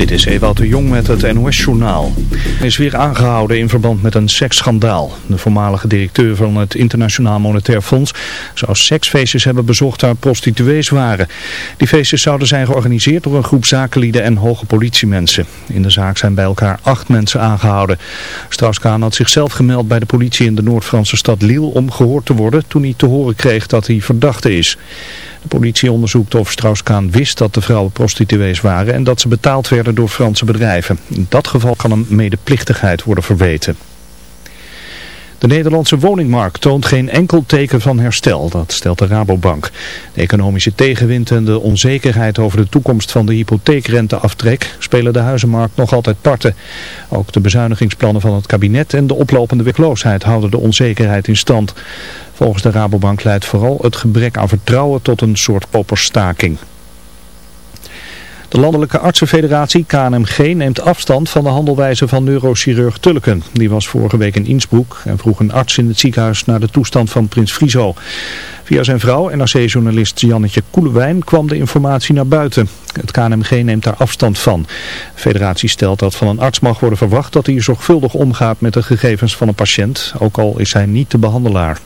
Dit is Ewout de Jong met het NOS-journaal. Hij is weer aangehouden in verband met een seksschandaal. De voormalige directeur van het Internationaal Monetair Fonds zou seksfeestjes hebben bezocht waar prostituees waren. Die feestjes zouden zijn georganiseerd door een groep zakenlieden en hoge politiemensen. In de zaak zijn bij elkaar acht mensen aangehouden. Strauss-Kaan had zichzelf gemeld bij de politie in de Noord-Franse stad Lille om gehoord te worden toen hij te horen kreeg dat hij verdachte is. De politie onderzoekt of Strauss-Kaan wist dat de vrouwen prostituees waren en dat ze betaald werden door Franse bedrijven. In dat geval kan een medeplichtigheid worden verweten. De Nederlandse woningmarkt toont geen enkel teken van herstel, dat stelt de Rabobank. De economische tegenwind en de onzekerheid over de toekomst van de hypotheekrenteaftrek spelen de huizenmarkt nog altijd parten. Ook de bezuinigingsplannen van het kabinet en de oplopende werkloosheid houden de onzekerheid in stand. Volgens de Rabobank leidt vooral het gebrek aan vertrouwen tot een soort popperstaking. De Landelijke Artsenfederatie KNMG neemt afstand van de handelwijze van neurochirurg Tulleken. Die was vorige week in Innsbruck en vroeg een arts in het ziekenhuis naar de toestand van prins Friso. Via zijn vrouw, NRC-journalist Jannetje Koelewijn, kwam de informatie naar buiten. Het KNMG neemt daar afstand van. De federatie stelt dat van een arts mag worden verwacht dat hij zorgvuldig omgaat met de gegevens van een patiënt, ook al is hij niet de behandelaar.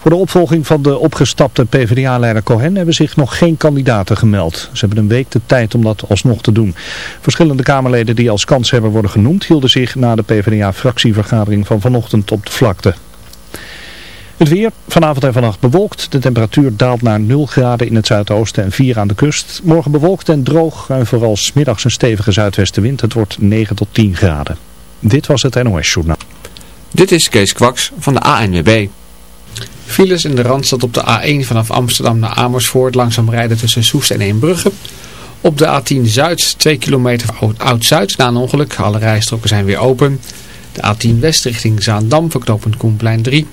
Voor de opvolging van de opgestapte PvdA-leider Cohen hebben zich nog geen kandidaten gemeld. Ze hebben een week de tijd om dat alsnog te doen. Verschillende Kamerleden die als kanshebber worden genoemd hielden zich na de PvdA-fractievergadering van vanochtend op de vlakte. Het weer, vanavond en vannacht bewolkt. De temperatuur daalt naar 0 graden in het zuidoosten en 4 aan de kust. Morgen bewolkt en droog en vooral smiddags een stevige zuidwestenwind. Het wordt 9 tot 10 graden. Dit was het NOS Journaal. Dit is Kees Kwaks van de ANWB. Files in de Randstad op de A1 vanaf Amsterdam naar Amersfoort langzaam rijden tussen Soest en Eembrugge. Op de A10 Zuid 2 kilometer Oud-Zuid na een ongeluk. Alle rijstroken zijn weer open. De A10 West richting Zaandam verknopend Koenplein 3.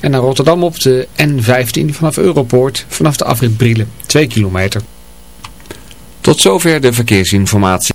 En naar Rotterdam op de N15 vanaf Europoort vanaf de afrit Brielen 2 kilometer. Tot zover de verkeersinformatie.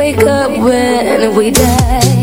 You'll never see me again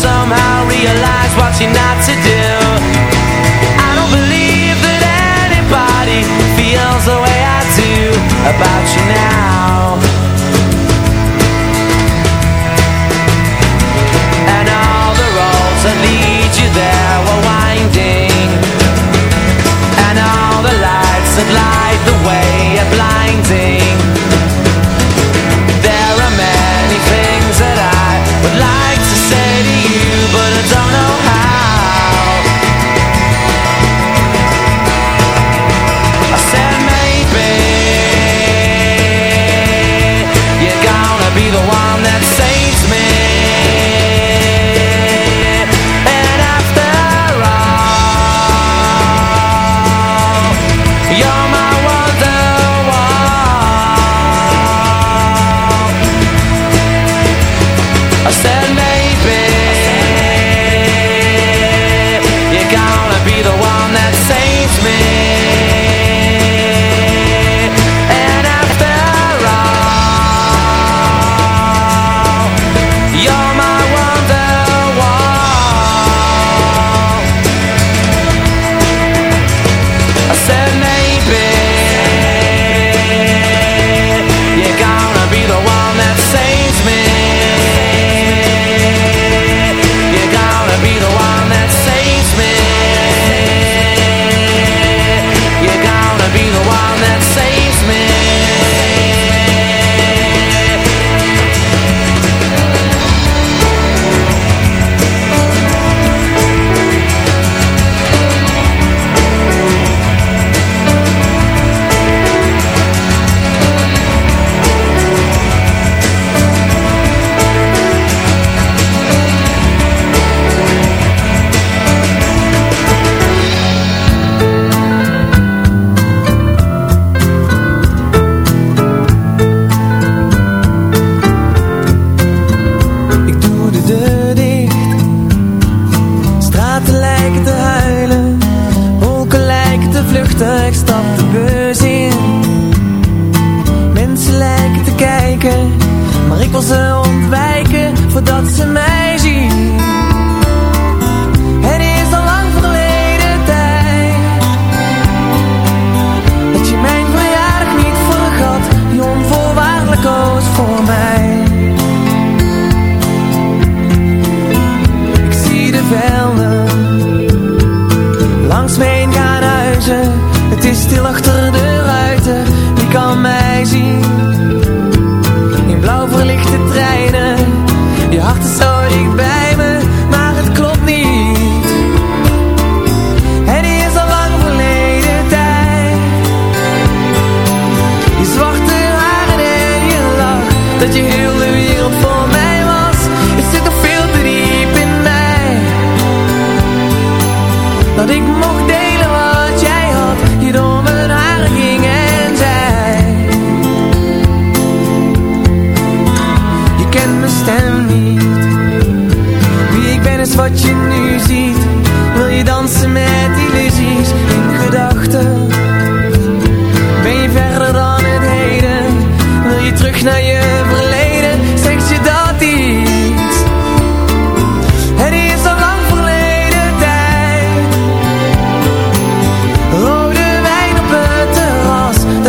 somehow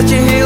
terras Dat je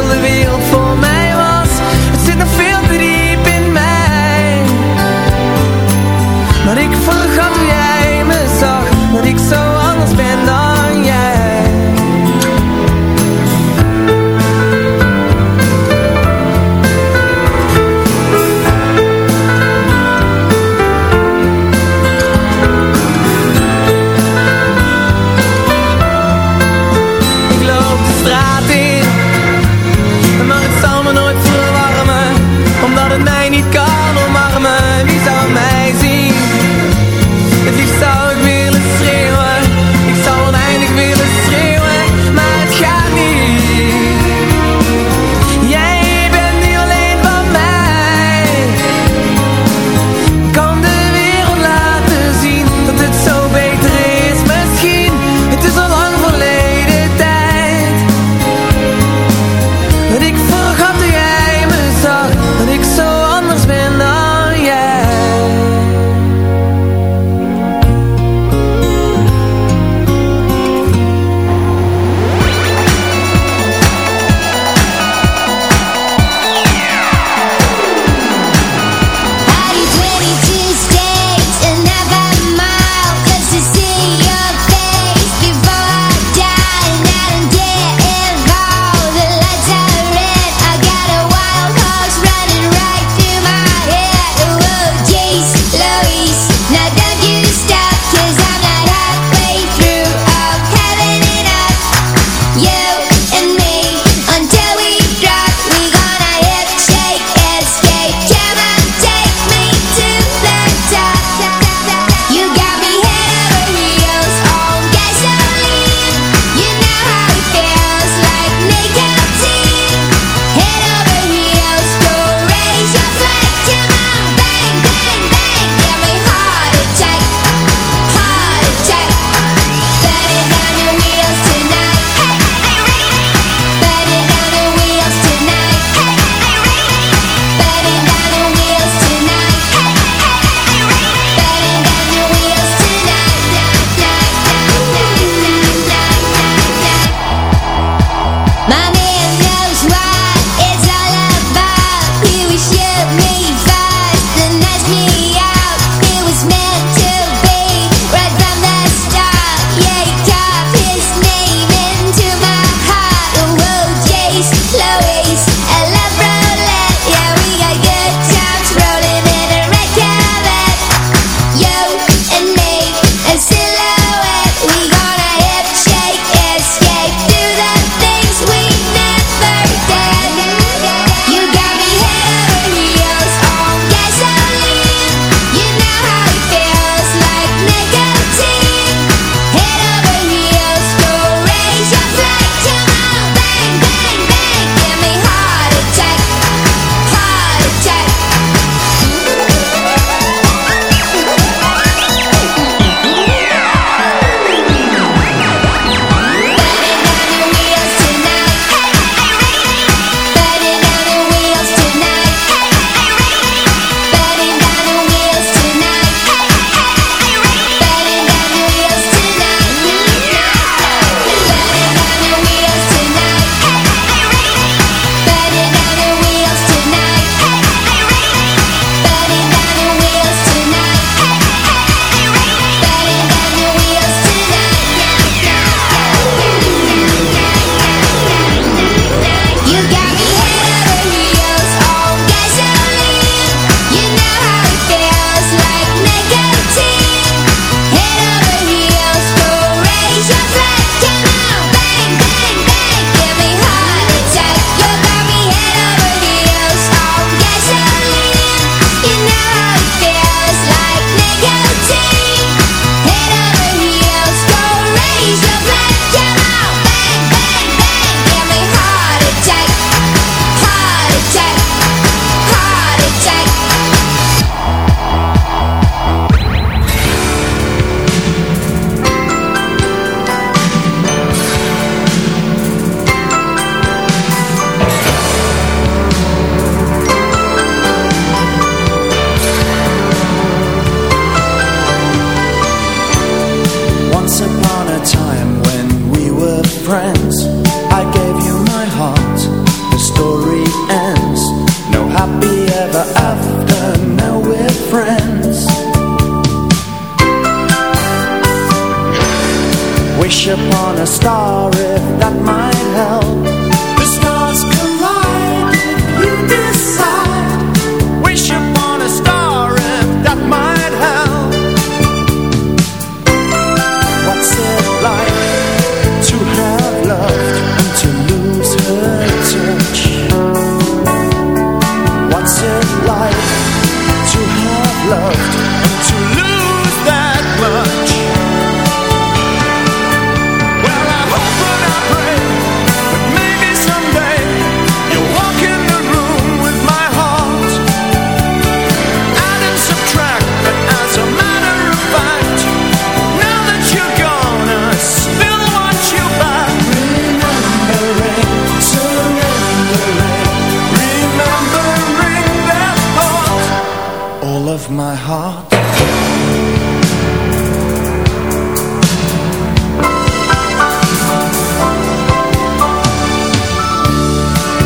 heart.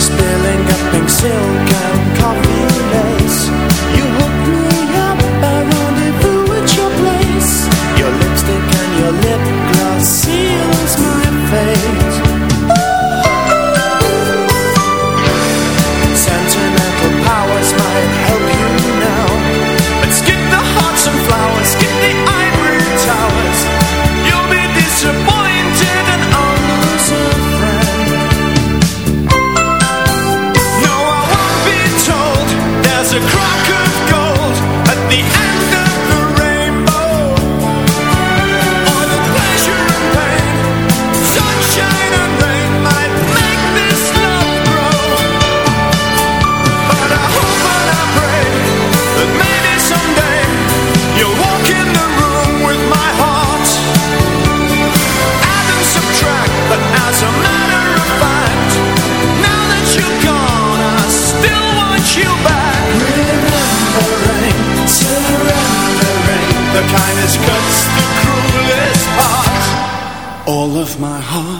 Spilling up in silver. kindness cuts the cruelest part. All of my heart.